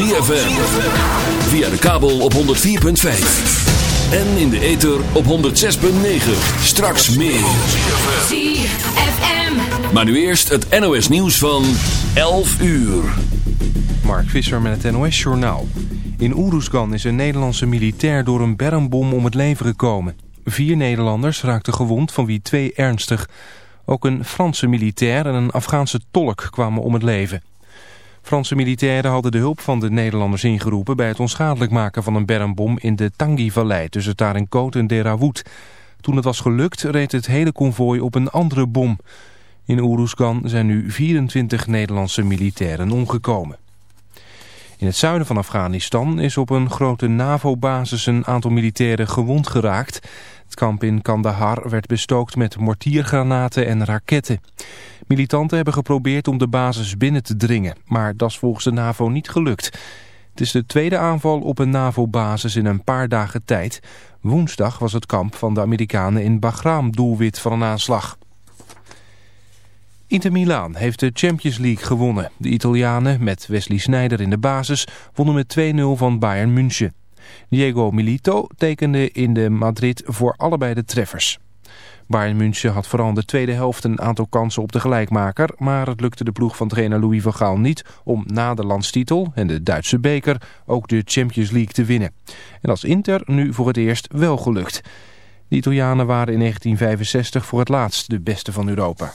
ZFM. Via de kabel op 104.5. En in de ether op 106.9. Straks meer. ZFM. Maar nu eerst het NOS nieuws van 11 uur. Mark Visser met het NOS Journaal. In Oeroesgan is een Nederlandse militair door een bermbom om het leven gekomen. Vier Nederlanders raakten gewond, van wie twee ernstig. Ook een Franse militair en een Afghaanse tolk kwamen om het leven. Franse militairen hadden de hulp van de Nederlanders ingeroepen... bij het onschadelijk maken van een bermbom in de Tangi-vallei... tussen Tarinkot en Derawood. Toen het was gelukt, reed het hele konvooi op een andere bom. In Oeroesgan zijn nu 24 Nederlandse militairen omgekomen. In het zuiden van Afghanistan is op een grote NAVO-basis een aantal militairen gewond geraakt. Het kamp in Kandahar werd bestookt met mortiergranaten en raketten. Militanten hebben geprobeerd om de basis binnen te dringen, maar dat is volgens de NAVO niet gelukt. Het is de tweede aanval op een NAVO-basis in een paar dagen tijd. Woensdag was het kamp van de Amerikanen in Bagram doelwit van een aanslag. Inter Milaan heeft de Champions League gewonnen. De Italianen, met Wesley Sneijder in de basis, wonnen met 2-0 van Bayern München. Diego Milito tekende in de Madrid voor allebei de treffers. Bayern München had vooral in de tweede helft een aantal kansen op de gelijkmaker... maar het lukte de ploeg van trainer Louis van Gaal niet om na de landstitel en de Duitse beker ook de Champions League te winnen. En als Inter nu voor het eerst wel gelukt. De Italianen waren in 1965 voor het laatst de beste van Europa.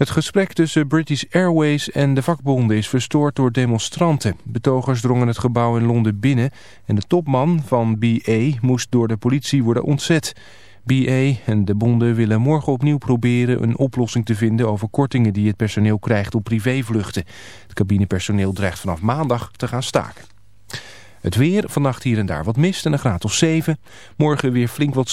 Het gesprek tussen British Airways en de vakbonden is verstoord door demonstranten. Betogers drongen het gebouw in Londen binnen en de topman van BA moest door de politie worden ontzet. BA en de bonden willen morgen opnieuw proberen een oplossing te vinden over kortingen die het personeel krijgt op privévluchten. Het cabinepersoneel dreigt vanaf maandag te gaan staken. Het weer, vannacht hier en daar wat mist en een graad of 7. Morgen weer flink wat